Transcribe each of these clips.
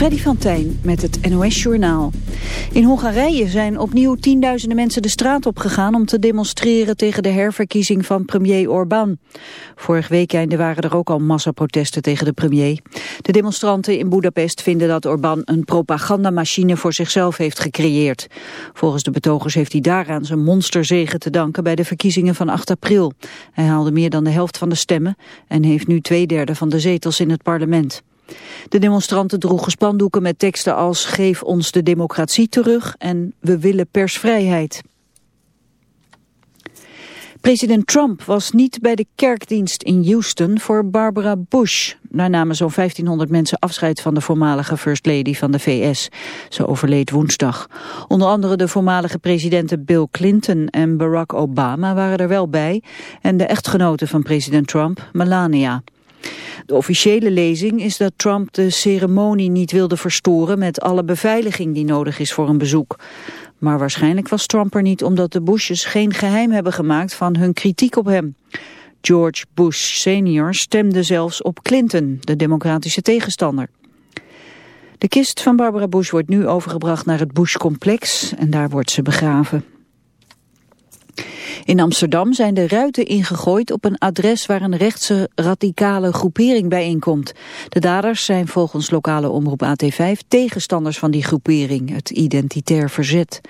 Freddy van met het NOS-journaal. In Hongarije zijn opnieuw tienduizenden mensen de straat opgegaan... om te demonstreren tegen de herverkiezing van premier Orbán. Vorig weekende waren er ook al massaprotesten tegen de premier. De demonstranten in Budapest vinden dat Orbán een propagandamachine voor zichzelf heeft gecreëerd. Volgens de betogers heeft hij daaraan zijn monsterzegen te danken... bij de verkiezingen van 8 april. Hij haalde meer dan de helft van de stemmen... en heeft nu twee derde van de zetels in het parlement. De demonstranten droegen spandoeken met teksten als geef ons de democratie terug en we willen persvrijheid. President Trump was niet bij de kerkdienst in Houston voor Barbara Bush. Daar namen zo'n 1500 mensen afscheid van de voormalige First Lady van de VS. Ze overleed woensdag. Onder andere de voormalige presidenten Bill Clinton en Barack Obama waren er wel bij. En de echtgenote van president Trump, Melania. De officiële lezing is dat Trump de ceremonie niet wilde verstoren met alle beveiliging die nodig is voor een bezoek. Maar waarschijnlijk was Trump er niet omdat de Bushes geen geheim hebben gemaakt van hun kritiek op hem. George Bush senior stemde zelfs op Clinton, de democratische tegenstander. De kist van Barbara Bush wordt nu overgebracht naar het Bush-complex en daar wordt ze begraven. In Amsterdam zijn de ruiten ingegooid op een adres waar een rechtse radicale groepering bijeenkomt. De daders zijn volgens lokale omroep AT5 tegenstanders van die groepering, het Identitair Verzet.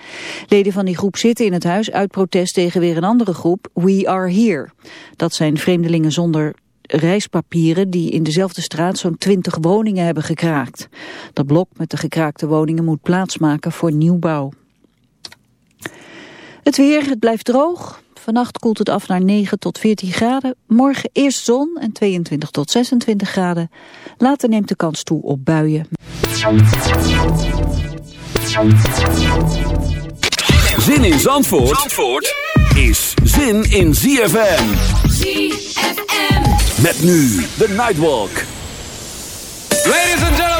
Leden van die groep zitten in het huis uit protest tegen weer een andere groep, We Are Here. Dat zijn vreemdelingen zonder reispapieren die in dezelfde straat zo'n 20 woningen hebben gekraakt. Dat blok met de gekraakte woningen moet plaatsmaken voor nieuwbouw. Het weer, het blijft droog. Vannacht koelt het af naar 9 tot 14 graden. Morgen eerst zon en 22 tot 26 graden. Later neemt de kans toe op buien. Zin in Zandvoort, Zandvoort is zin in ZFM. ZFM. Met nu de Nightwalk. Ladies and gentlemen.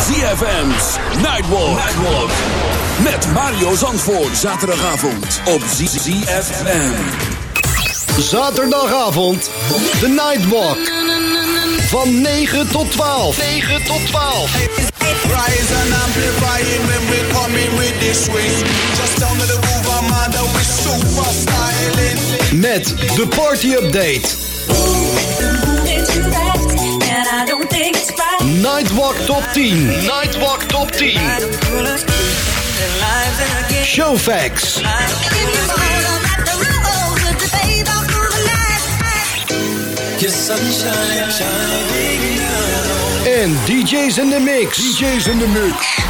ZFM's Nightwalk. Nightwalk. Met Mario Zandvoort. Zaterdagavond op ZFM. Zaterdagavond. The Nightwalk. Van 9 tot 12. 9 tot 12. Rise and amplify it when we in with this swing. Just down to the groove, I'm super styling. Met de party update. Nightwalk Top 10. Nightwalk Top 10. Show facts. En DJ's in the mix. DJ's in the mix.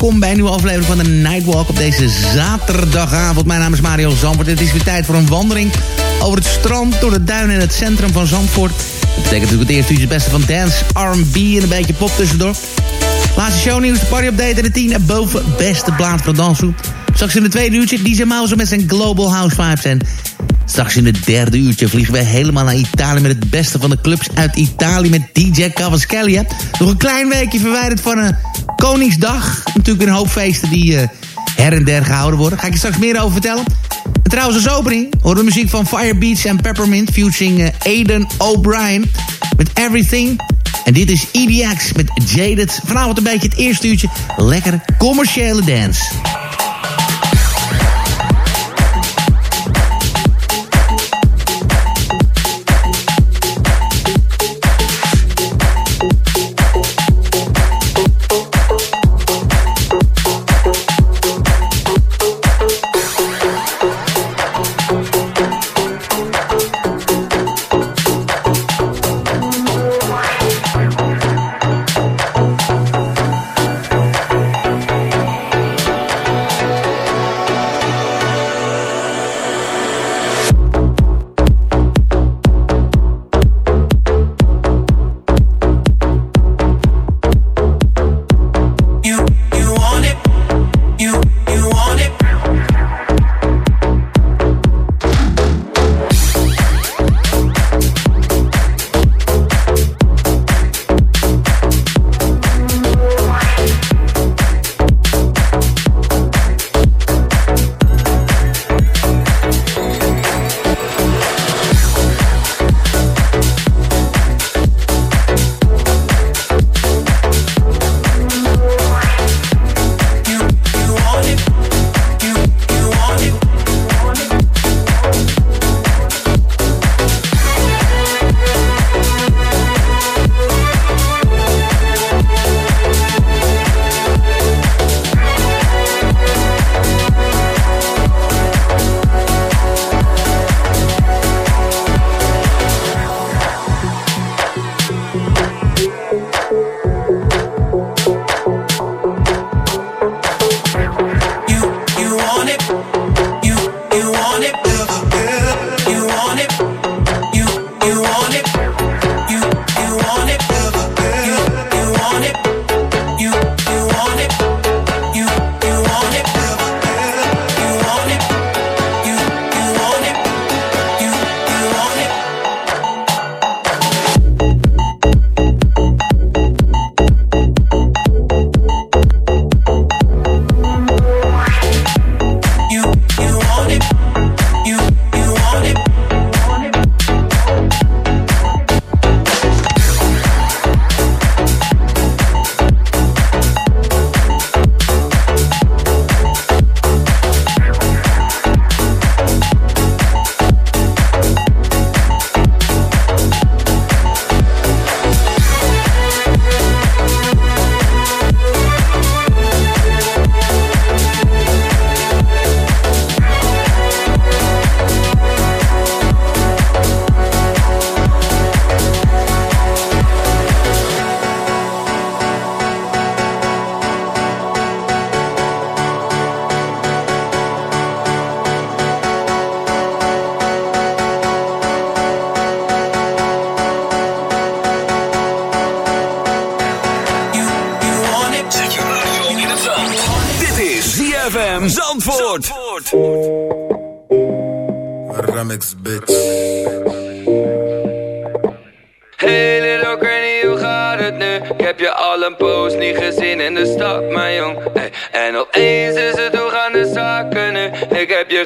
Welkom bij een nieuwe aflevering van de Nightwalk op deze zaterdagavond. Mijn naam is Mario Zandvoort. Het is weer tijd voor een wandeling over het strand, door de duinen in het centrum van Zandvoort. Dat betekent natuurlijk het eerste uurtje het beste van dance, R&B en een beetje pop tussendoor. Laatste shownieuws, de party update en de 10 en boven beste plaat van dansgroep. Straks in de tweede uurtje DJ Mouse met zijn Global House Vibes en Straks in het derde uurtje vliegen we helemaal naar Italië... met het beste van de clubs uit Italië met DJ Cavaschelli. Nog een klein weekje verwijderd van een Koningsdag. Natuurlijk weer een hoop feesten die eh, her en der gehouden worden. Ga ik je straks meer over vertellen. En trouwens als opening horen we muziek van Firebeats en Peppermint... featuring eh, Aiden O'Brien met Everything... En dit is EDX met Jaded. Vanavond een beetje het eerste uurtje. Lekker commerciële dance.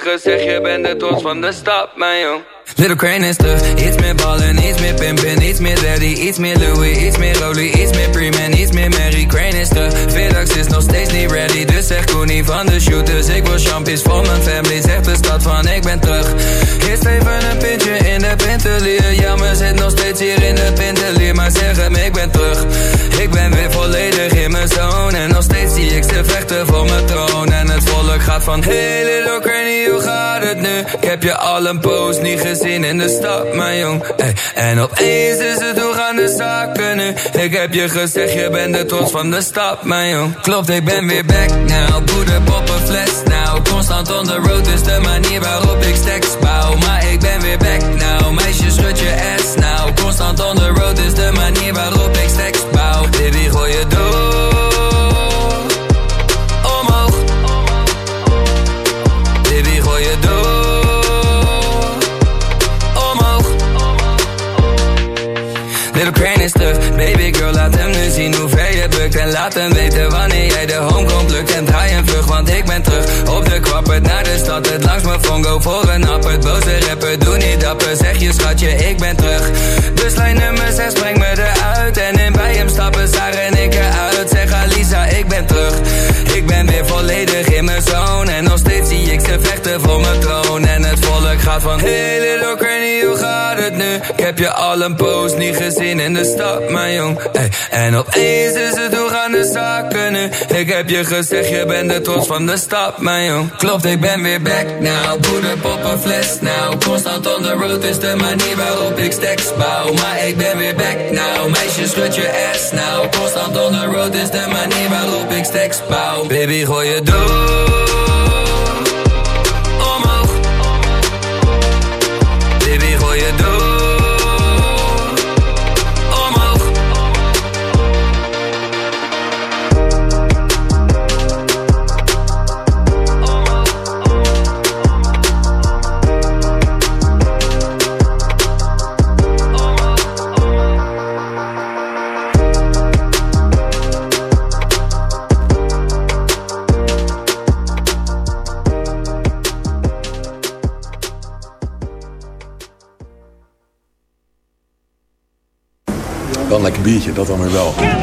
Gezegd, je bent de trots van de stad, mijn jong Little crane is terug, iets meer ballen, iets meer pimpen, iets meer daddy, iets meer Louis, iets meer Rolly, iets meer Freeman, iets meer Mary. Crane is terug, Vedax is nog steeds niet ready, dus zeg Koenie van de shooters. Ik wil champies voor mijn family, zegt de stad van ik ben terug. Eerst even een pintje in de pintelier, jammer zit nog steeds hier in de pintelier, maar zeg hem ik ben terug. Ik ben weer volledig in mijn zone en nog steeds zie ik ze vechten voor mijn troon. En volk gaat van, hey little Crane, hoe gaat het nu? Ik heb je al een post niet gezien in de stad, mijn jong. Ey. En opeens is het hoe gaan de zaken nu. Ik heb je gezegd, je bent de trots van de stad, mijn jong. Klopt, ik ben weer back now. Poeder, poppen, fles now. Constant on the road is de manier waarop ik stacks bouw. Maar ik ben weer back now. Meisje, schud je ass now. Constant on the road is de manier waarop ik stacks bouw. Baby, gooi je door. En weten wanneer jij de home komt. Lukt En draai een vlug, want ik ben terug. Op de kwappert naar de stad, het langs mijn fongo voor een appert Boze rapper, doe niet dapper, zeg je schatje, ik ben terug. Dus lijn nummer 6, breng me eruit. En in bij hem stappen, Sarah en ik eruit. Zeg Alisa, ik ben terug. Ik ben weer volledig in mijn zone. En nog steeds zie ik ze vechten voor mijn troon het volk gaat van Hey little Granny, hoe gaat het nu? Ik heb je al een post niet gezien in de stad, mijn jong. Ey. En opeens is het hoe gaan de zaken nu? Ik heb je gezegd, je bent de trots van de stad, mijn jong. Klopt, ik ben weer back now. Poeder, poppen, fles now. Constant on the road is de manier waarop ik stacks bouw. Maar ik ben weer back now. Meisje, schud je ass now. Constant on the road is de manier waarop ik stacks bouw. Baby, gooi je door dat dan weer wel.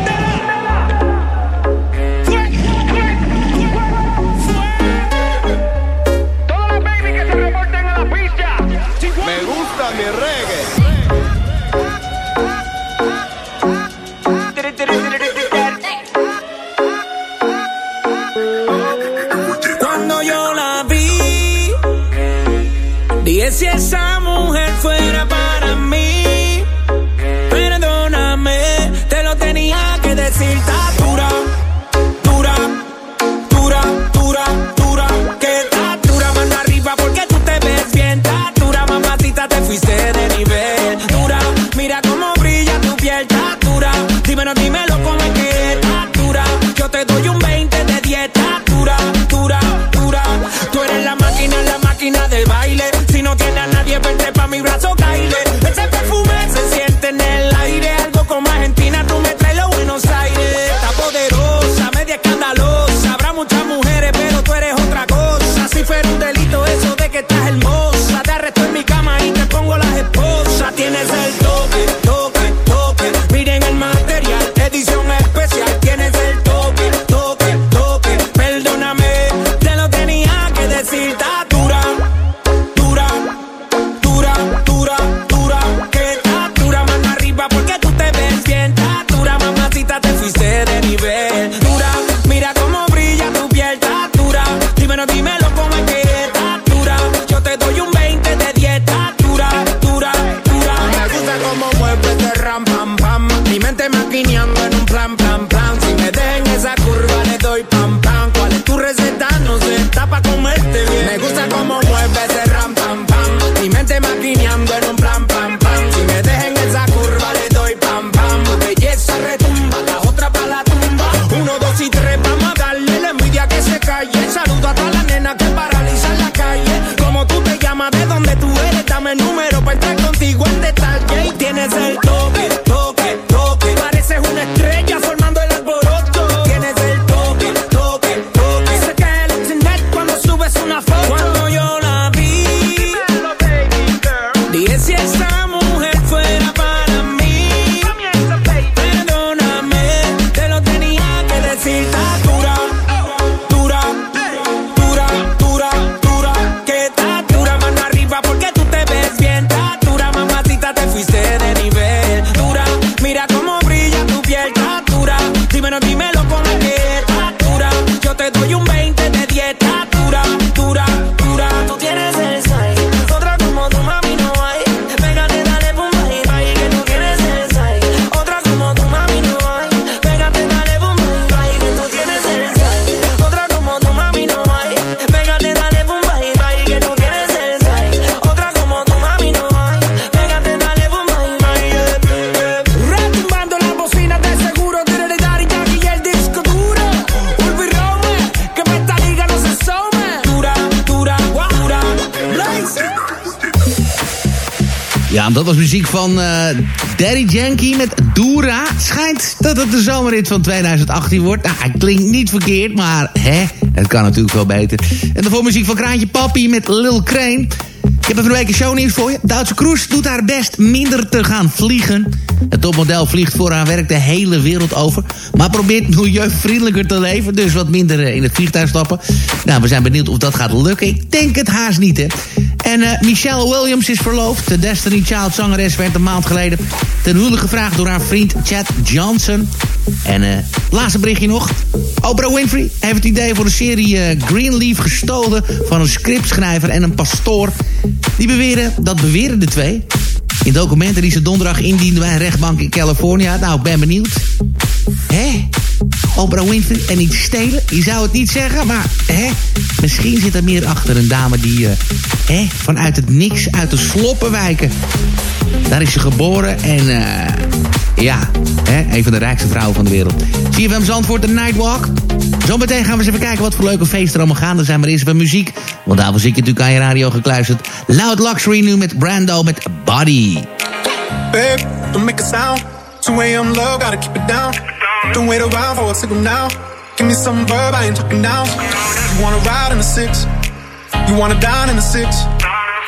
Ja, dat was muziek van eh, Daddy Yankee met Dura. Schijnt dat het de zomerrit van 2018 wordt. Nou, hij klinkt niet verkeerd, maar hè, het kan natuurlijk wel beter. En daarvoor muziek van Kraantje Papi met Lil Crane. Ik heb even een week een shownieuws voor je. Duitse Kroes doet haar best minder te gaan vliegen. Het topmodel vliegt voor haar werk de hele wereld over. Maar probeert milieuvriendelijker te leven. Dus wat minder eh, in het vliegtuig stappen. Nou, we zijn benieuwd of dat gaat lukken. Ik denk het haast niet, hè. En eh, Michelle Williams is verloofd. De Destiny Child zangeres werd een maand geleden ten huwelijk gevraagd door haar vriend Chad Johnson. En eh laatste berichtje nog. Oprah Winfrey heeft het idee voor de serie Greenleaf gestolen... van een scriptschrijver en een pastoor. Die beweren, dat beweren de twee... in documenten die ze donderdag indienden bij een rechtbank in California. Nou, ik ben benieuwd. Hé? Oprah Winfrey en niet stelen? Je zou het niet zeggen, maar hè? misschien zit er meer achter een dame die eh, hè, vanuit het niks, uit de sloppen wijken. Daar is ze geboren en eh, ja, hè, een van de rijkste vrouwen van de wereld. CFM Zandvoort, de Nightwalk. Zometeen gaan we eens even kijken wat voor leuke feesten er allemaal gaan. Er zijn maar eerst even muziek, want daarvoor zit je natuurlijk aan je radio gekluisterd. Loud Luxury nu met Brando met Body. Babe, don't make a sound. 2 a.m. love, gotta keep it down. Don't wait around for a signal now. Give me some verb, I ain't talking down. You wanna ride in the six? You wanna dine in the six?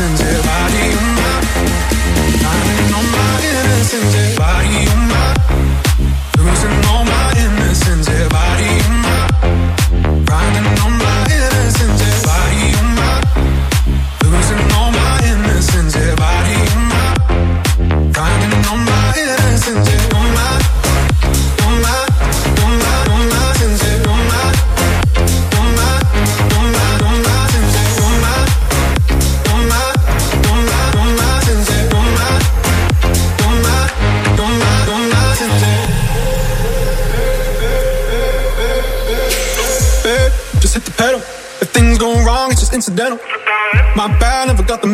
innocence. Yeah,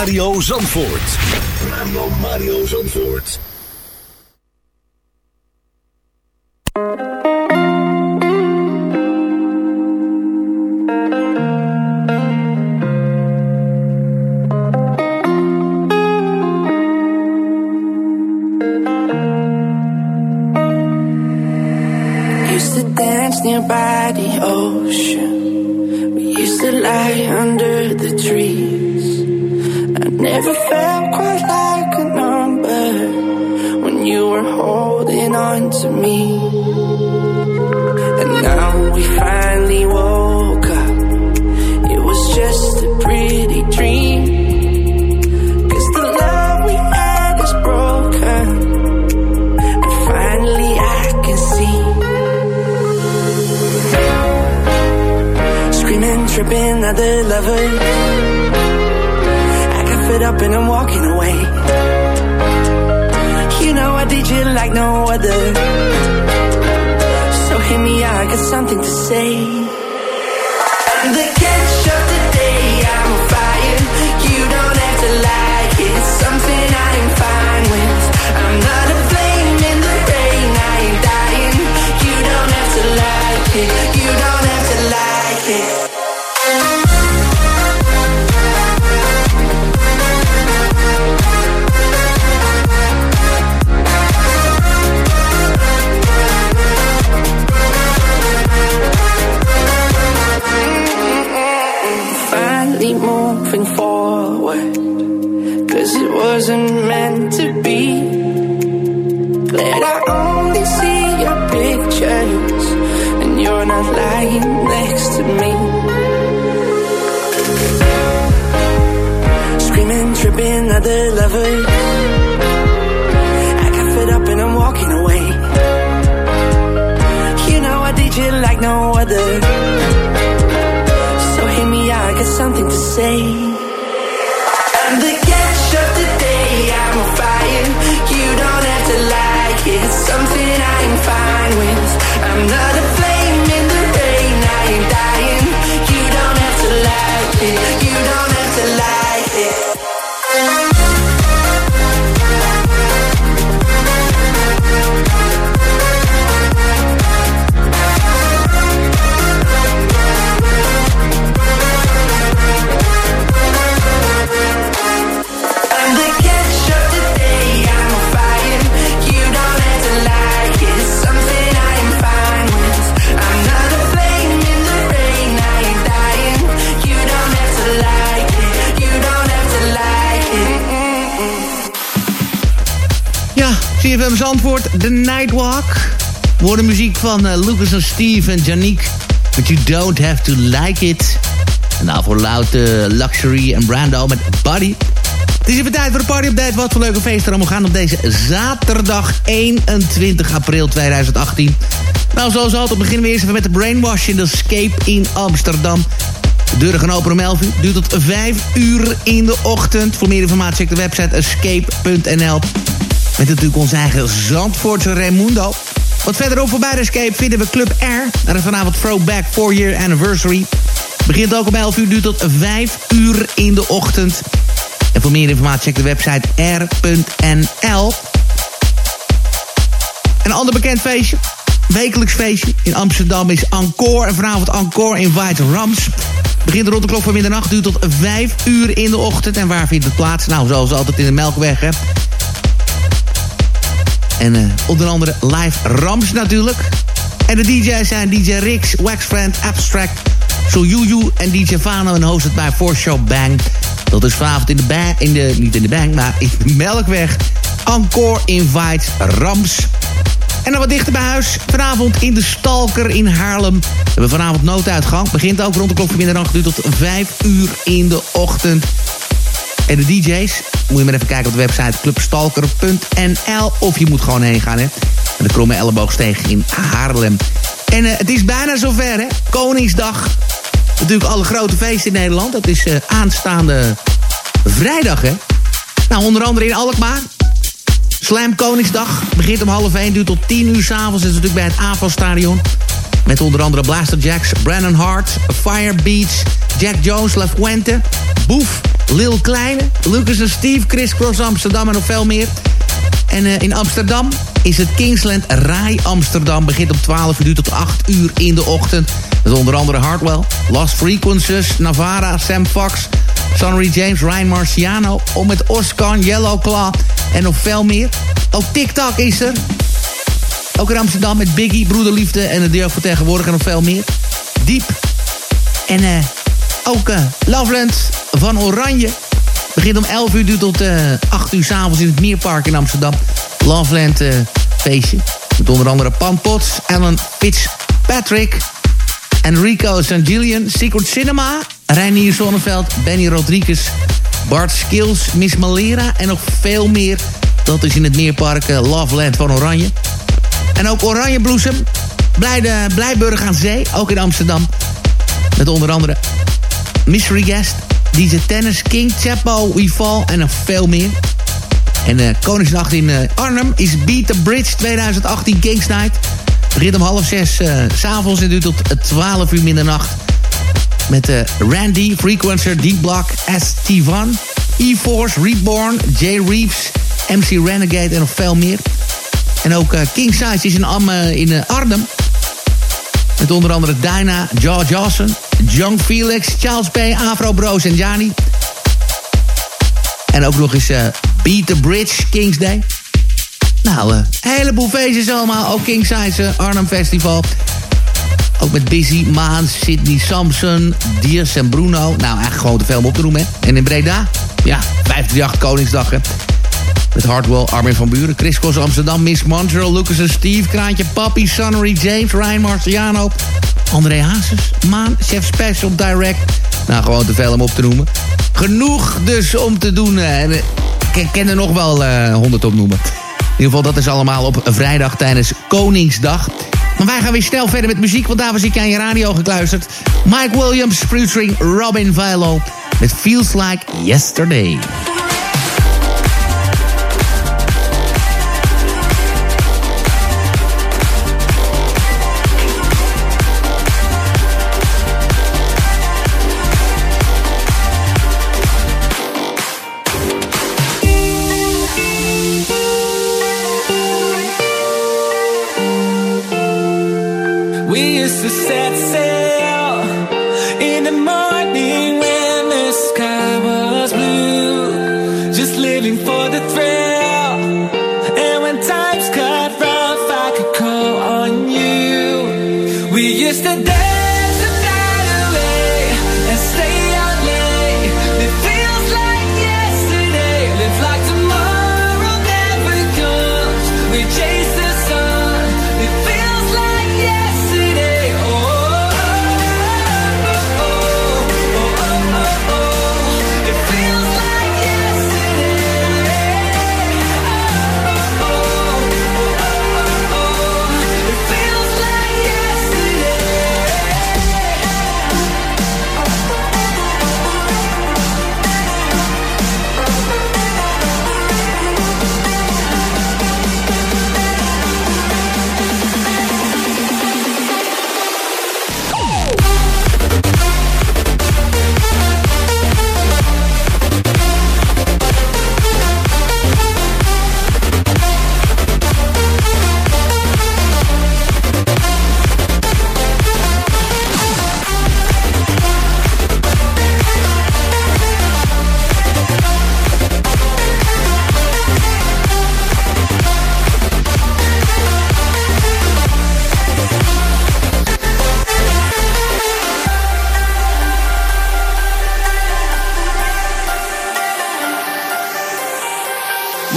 Mario Zandvoort. Radio Mario Zandvoort. used to dance nearby the ocean. We used to lie under the trees. Never felt quite like a number when you were holding on to me. And now we finally woke up. It was just a pretty dream. 'Cause the love we had is broken. And finally I can see. Screaming, tripping, other lovers. I got fed up and I'm walking away. You know I did you like no other. So hear me I got something to say. The catch of the day, I'm on fire. You don't have to like it, it's something I am fine with. I'm not a flame in the rain, I ain't dying. You don't have to like it, you don't have to like it. Forward, cause it wasn't meant to be. Glad I only see your pictures, and you're not lying next to me. Screaming, tripping, other lovers. I got fed up and I'm walking away. You know I did you like no other. So hear me out, I got something to say. I'm not a CFM Zandvoort, The Nightwalk. Worden muziek van eh, Lucas en Steve en Janique. But you don't have to like it. En daarvoor Loud eh, Luxury en Brando met Buddy. Het is even tijd voor de party-update. Wat voor leuke feesten er allemaal gaan op deze zaterdag 21 april 2018. Nou, zoals altijd beginnen we eerst even met de Brainwash in de Escape in Amsterdam. De deuren gaan open om 11 uur, duurt tot 5 uur in de ochtend. Voor meer informatie check de website escape.nl. Met natuurlijk onze eigen Zandvoortse Raimundo. Wat verderop voorbij de Escape vinden we Club R. Is vanavond Throwback 4 Year Anniversary. Begint ook om 11 uur, duurt tot 5 uur in de ochtend. En voor meer informatie check de website r.nl. Een ander bekend feestje. Wekelijks feestje in Amsterdam is Encore. En vanavond Encore Invite Rams. Begint rond de klok van middernacht, duurt tot 5 uur in de ochtend. En waar vindt het plaats? Nou, zoals altijd in de Melkweg, hè. En eh, onder andere live Rams natuurlijk. En de DJ's zijn DJ Rix, Waxfriend, Abstract, Soyuyu en DJ Fano. En host het bij Show Bang. Dat is vanavond in de bang, in de, niet in de bang, maar in de Melkweg. Encore Invite Rams. En dan wat dichter bij huis. Vanavond in de Stalker in Haarlem. We hebben vanavond nooduitgang. Begint ook rond de klok van middernacht. Duurt tot 5 uur in de ochtend. En de DJ's, moet je maar even kijken op de website clubstalker.nl. Of je moet gewoon heen gaan, hè. En de Kromme Elleboogsteeg in Haarlem. En uh, het is bijna zover, hè. Koningsdag. Natuurlijk alle grote feesten in Nederland. Dat is uh, aanstaande vrijdag, hè. Nou, onder andere in Alkmaar. Slam Koningsdag begint om half 1, duurt tot 10 uur s'avonds. Dat is natuurlijk bij het AFAS-stadion. Met onder andere Blaster Jacks, Brandon Hart, Fire Beats, Jack Jones, La Fuente, Boef, Lil Kleine, Lucas en Steve, Chris Cross Amsterdam en nog veel meer. En uh, in Amsterdam is het Kingsland Rai Amsterdam. Begint om 12 uur tot 8 uur in de ochtend. Met onder andere Hardwell, Lost Frequencies, Navara, Sam Fox... Sonny James, Ryan Marciano... Om met Oscar, Yellow Claw en nog veel meer. Ook TikTok is er. Ook in Amsterdam met Biggie, Broederliefde en de deel tegenwoordig en nog veel meer. Diep. En uh, ook uh, Loveland van Oranje. Begint om 11 uur tot uh, 8 uur s'avonds in het Meerpark in Amsterdam. Loveland feestje. Met onder andere Pan Potts, Alan Fitzpatrick... Enrico St. Gillian, Secret Cinema... Reinier Zonneveld, Benny Rodriguez... Bart Skills, Miss Malera en nog veel meer. Dat is in het Meerpark Loveland van Oranje. En ook Oranje Bloesem. Blijde, Blijburg aan Zee, ook in Amsterdam. Met onder andere Mystery Guest, DJ Tennis, King, Chapo, Fall en nog veel meer. En uh, Koningsnacht in uh, Arnhem is Beat the Bridge 2018 Kings Night. Begint om half zes uh, s'avonds en duurt tot 12 uur middernacht. Met Randy, Frequencer, D-Block, ST1, E-Force, Reborn, J. Reeves, MC Renegade en nog veel meer. En ook uh, King Size is in, Am, in uh, Arnhem. Met onder andere Dinah, George Johnson, John Felix, Charles P., Afro Bros en Jani. En ook nog eens Beat the Bridge, Kings Day. Nou, een heleboel feestjes allemaal. Ook King Size Arnhem Festival. Ook met Busy, Maan, Sidney Samson, Diers en Bruno. Nou, eigenlijk gewoon te veel om op te noemen. En in Breda, ja, 538 Koningsdag. Met Hardwell, Armin van Buren, Chris Kos Amsterdam, Miss Montreal, Lucas en Steve, Kraantje Papi, Sonnery James, Ryan Marciano, André Hazes, Maan, Chef Special, Direct. Nou, gewoon te veel om op te noemen. Genoeg dus om te doen. En ik ken er nog wel uh, 100 opnoemen. In ieder geval, dat is allemaal op vrijdag tijdens Koningsdag. Maar wij gaan weer snel verder met muziek, want daar was ik aan je radio gekluisterd. Mike Williams, featuring Robin Vilo. It Feels Like Yesterday.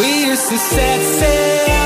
We used to set sail.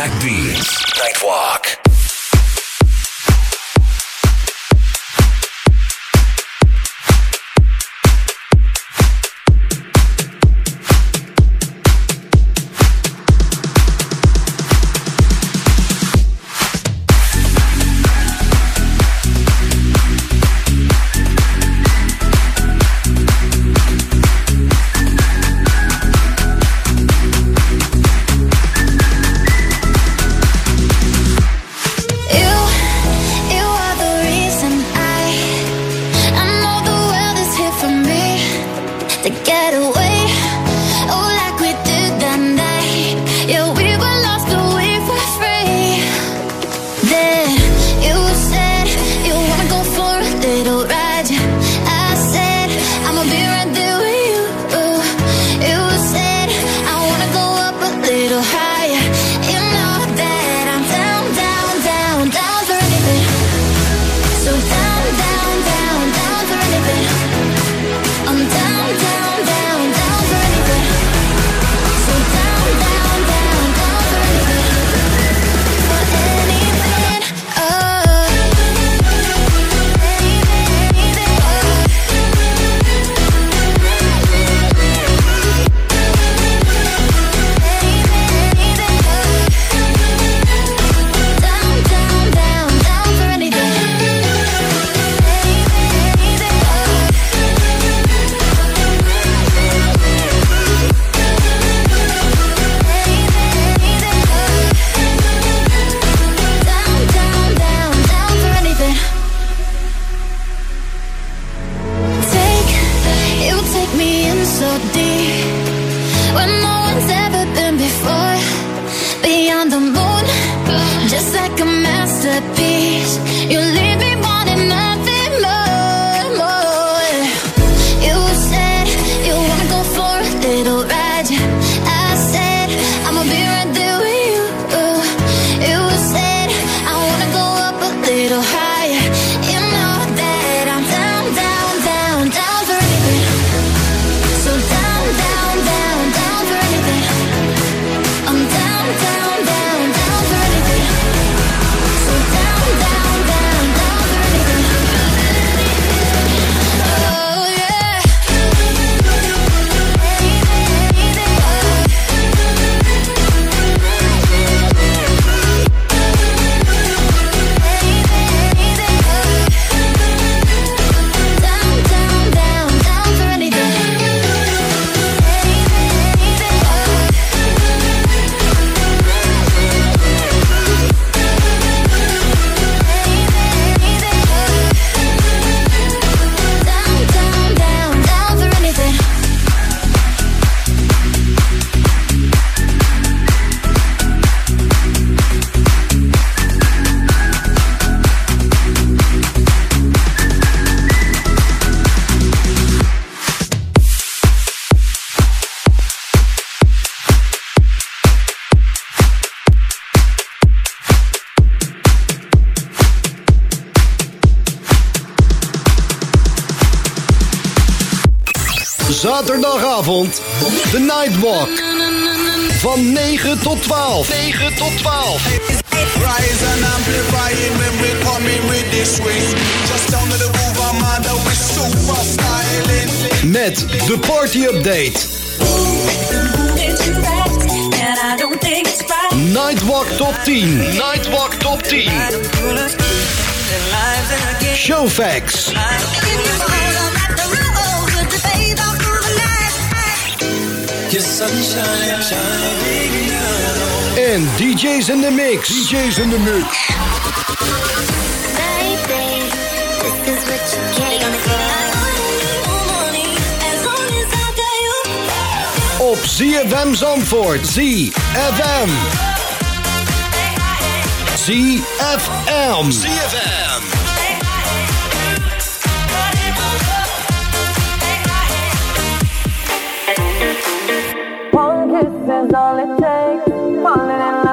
Outback Beans. Zaterdagavond, de Nightwalk. Van 9 tot 12. 9 tot 12. Rise and amplify it when we coming with this swing. Just down to the groove, I'm under with super styling. Met de party update. Nightwalk top 10. Nightwalk top 10. Showfax. En DJ's in the mix. DJ's in the mix. Op ZFM Zandvoort. ZFM. ZFM. ZFM. Is all it takes. Falling in love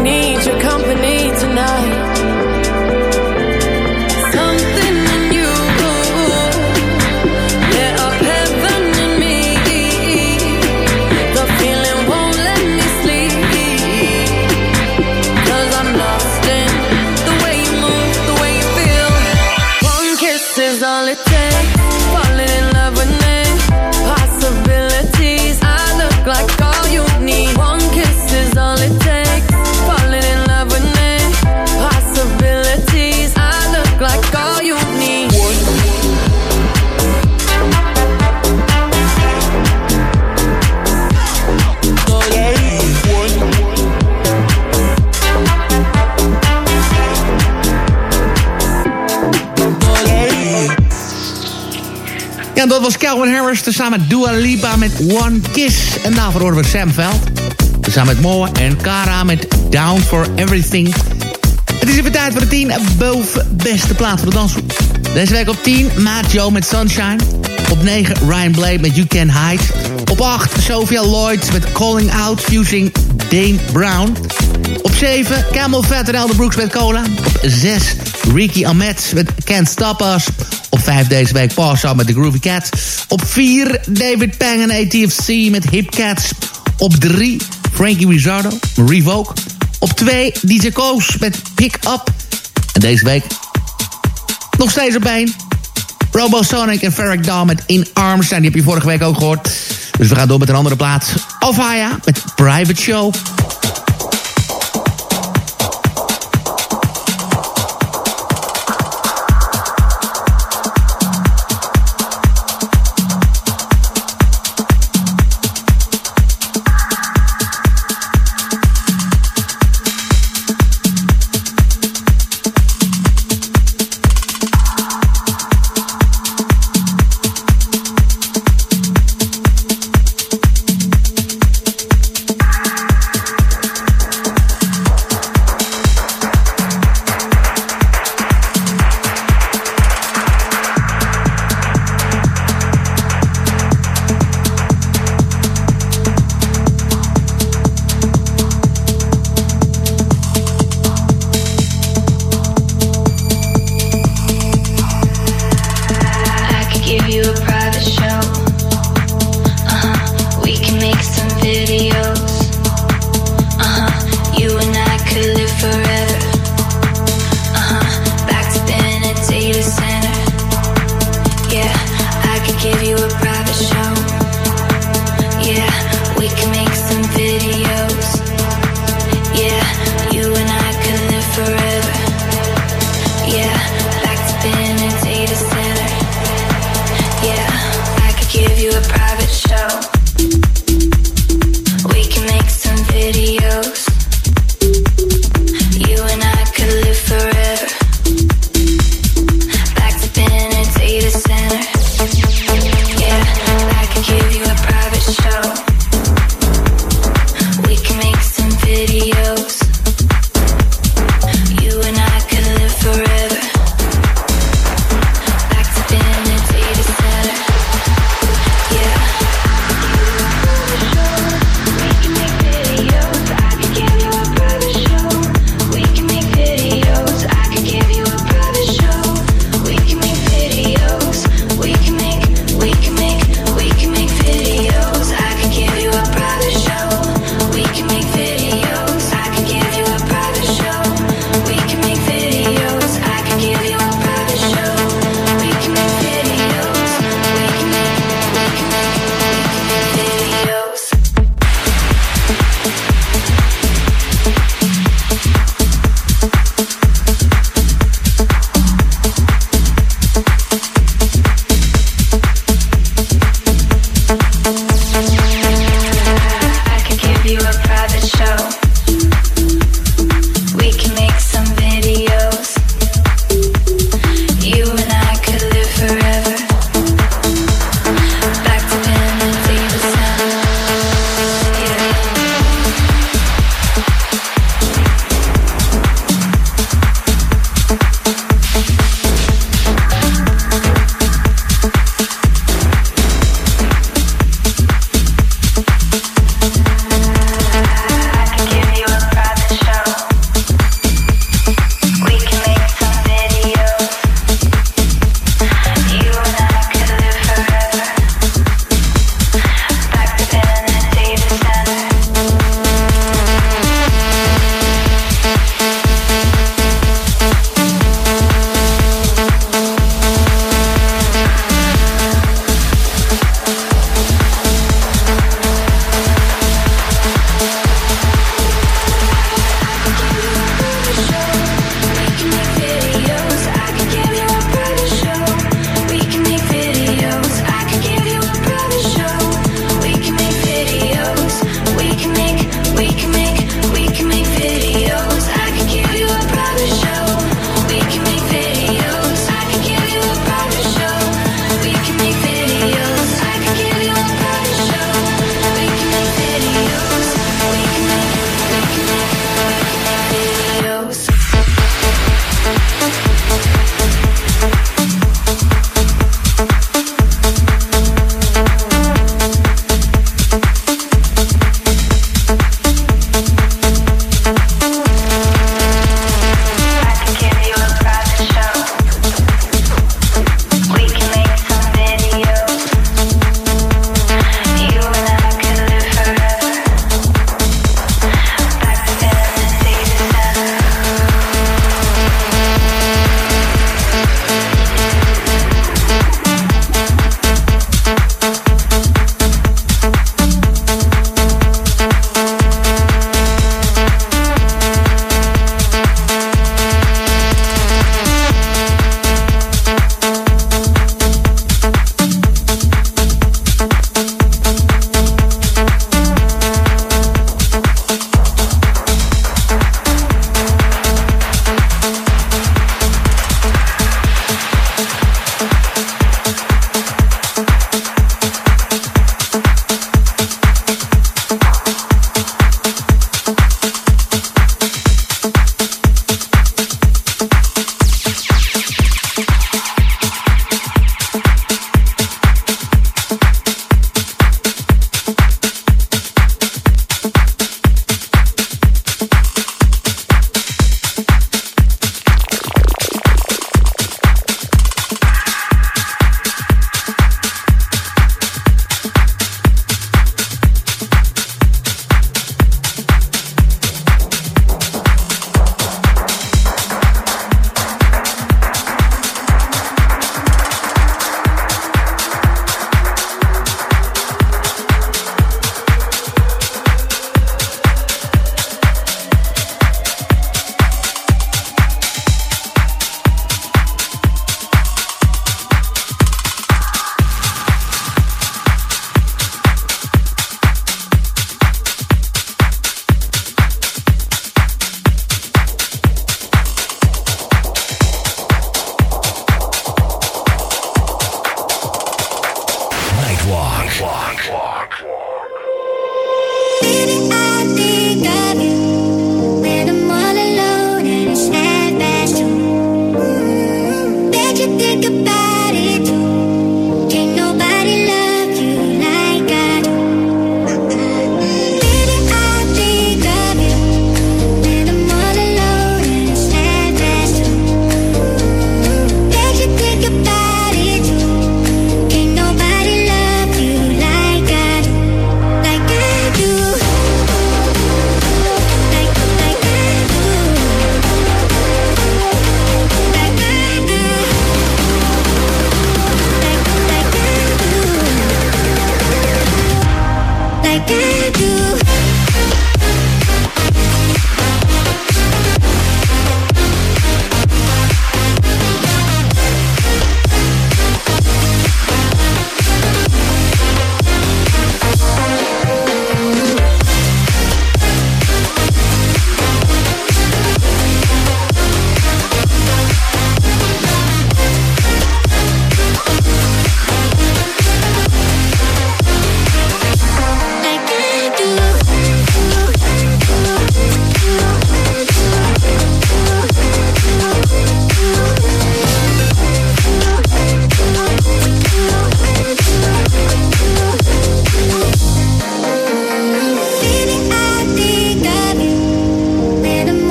need your company tonight. Ja, dat was Calvin Harris tezamen met Dua Lipa met One Kiss. En daarvoor horen we Sam Veld. Tezamen met Moore en Cara met Down for Everything. Het is even tijd voor de 10 boven beste plaat voor de dansgroep. Deze week op 10 Matt Joe met Sunshine. Op 9 Ryan Blade met You Can Hide. Op 8 Sophia Lloyd met Calling Out fusing Dane Brown. Op 7 Camel Fat en Elder Brooks met Cola. Op 6 Ricky Ahmed met Can't Stop Us. 5 deze week Paul met The Groovy Cat. Op 4 David Pang en ATFC met Hip Cats. Op 3 Frankie Rizzardo, Revoke. Op 2 DJ Koos met Pick Up. En deze week nog steeds op 1 Robosonic en Ferric Dahl met In Arms. En die heb je vorige week ook gehoord. Dus we gaan door met een andere plaats. Alfaya met Private Show.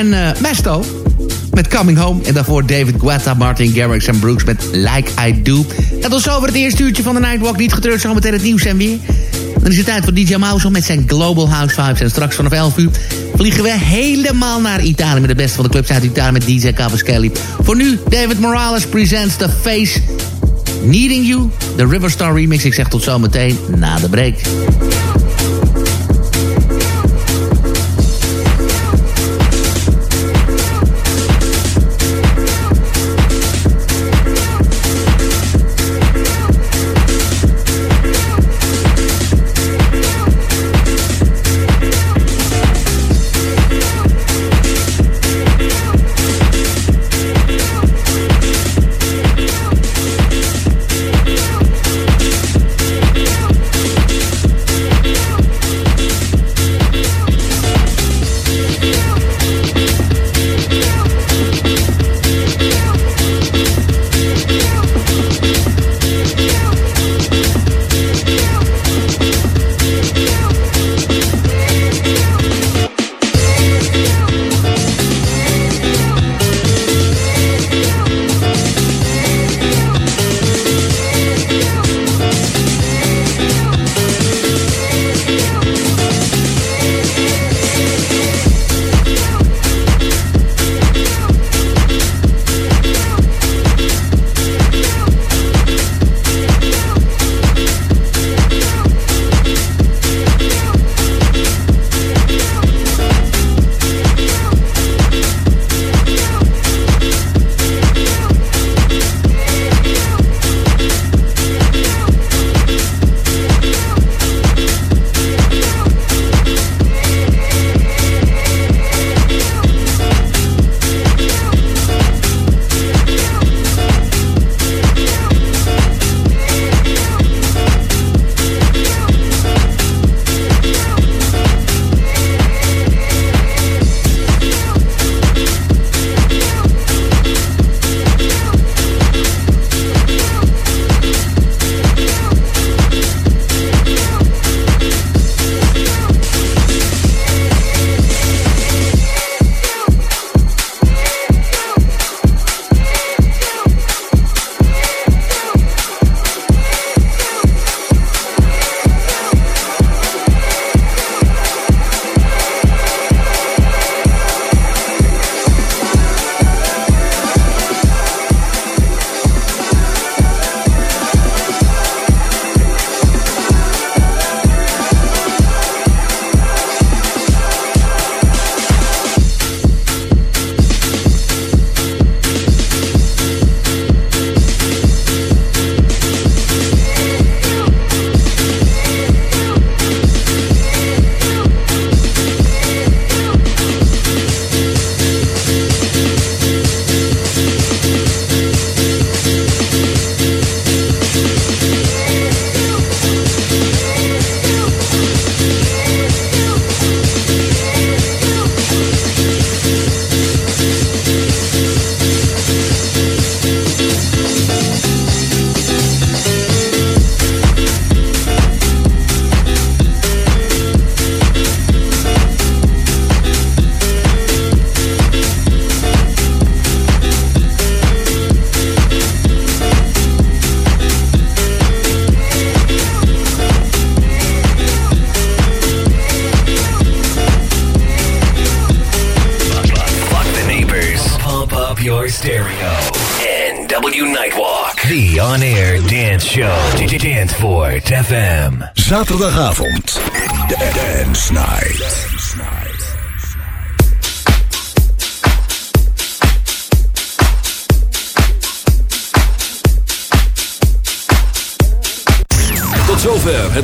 En uh, Mesto. met Coming Home. En daarvoor David Guetta, Martin Garrix en Brooks met Like I Do. Dat was over het eerste uurtje van de Nightwalk. Niet getreurd, zometeen het nieuws en weer. Dan is het tijd voor DJ Mouse met zijn Global House Vibes. En straks vanaf 11 uur vliegen we helemaal naar Italië... met de beste van de clubs uit Italië met DJ Cavaschelli. Voor nu, David Morales presents The Face... Needing You, de Riverstar remix. Ik zeg tot zometeen na de break.